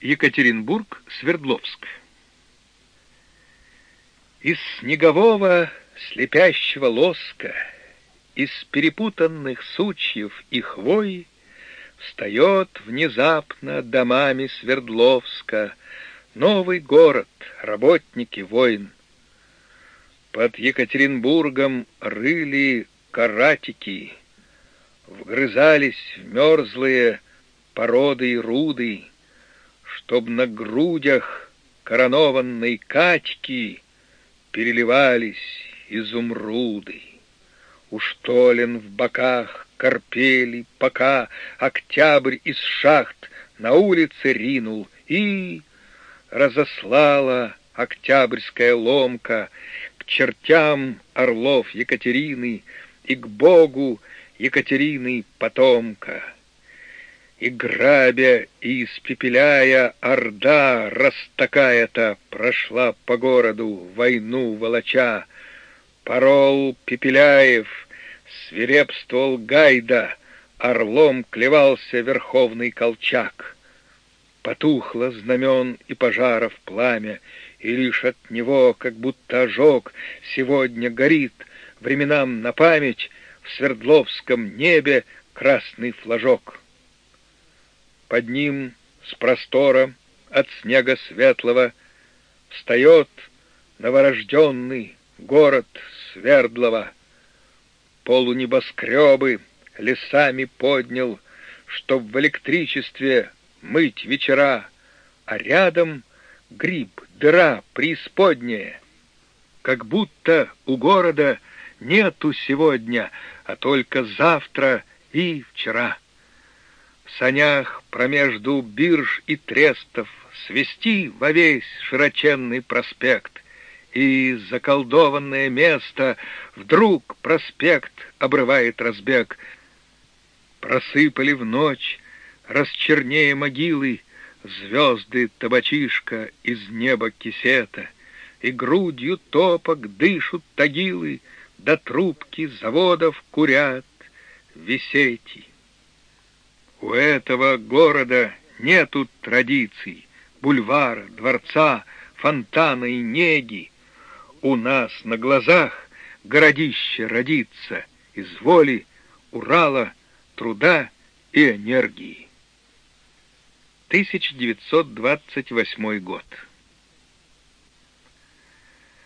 Екатеринбург, Свердловск. Из снегового слепящего лоска, из перепутанных сучьев и хвой Встает внезапно домами Свердловска Новый город, работники войн. Под Екатеринбургом рыли каратики, Вгрызались в мерзлые породы и руды, Чтоб на грудях коронованной Катьки Переливались изумруды. Уж толен в боках корпели, пока Октябрь из шахт на улице ринул И разослала октябрьская ломка К чертям орлов Екатерины И к Богу Екатерины потомка. И грабя, и испепеляя, Орда растакая-то Прошла по городу, войну волоча, Порол Пепеляев, свирепствовал Гайда, Орлом клевался верховный Колчак. Потухло знамен и пожаров пламя, И лишь от него, как будто ожог, Сегодня горит временам на память В Свердловском небе красный флажок. Под ним с простора от снега светлого Встает новорожденный город Свердлова. Полунебоскребы лесами поднял, Чтоб в электричестве мыть вечера, А рядом гриб, дыра преисподняя. Как будто у города нету сегодня, А только завтра и вчера. В санях промежду бирж и трестов Свести во весь широченный проспект — и заколдованное место вдруг проспект обрывает разбег. Просыпали в ночь, расчернее могилы, звезды табачишка из неба кисета, и грудью топок дышут тагилы, до трубки заводов курят висети. У этого города нету традиций, бульвара, дворца, фонтана и неги, у нас на глазах городище родится из воли, Урала, труда и энергии. 1928 год.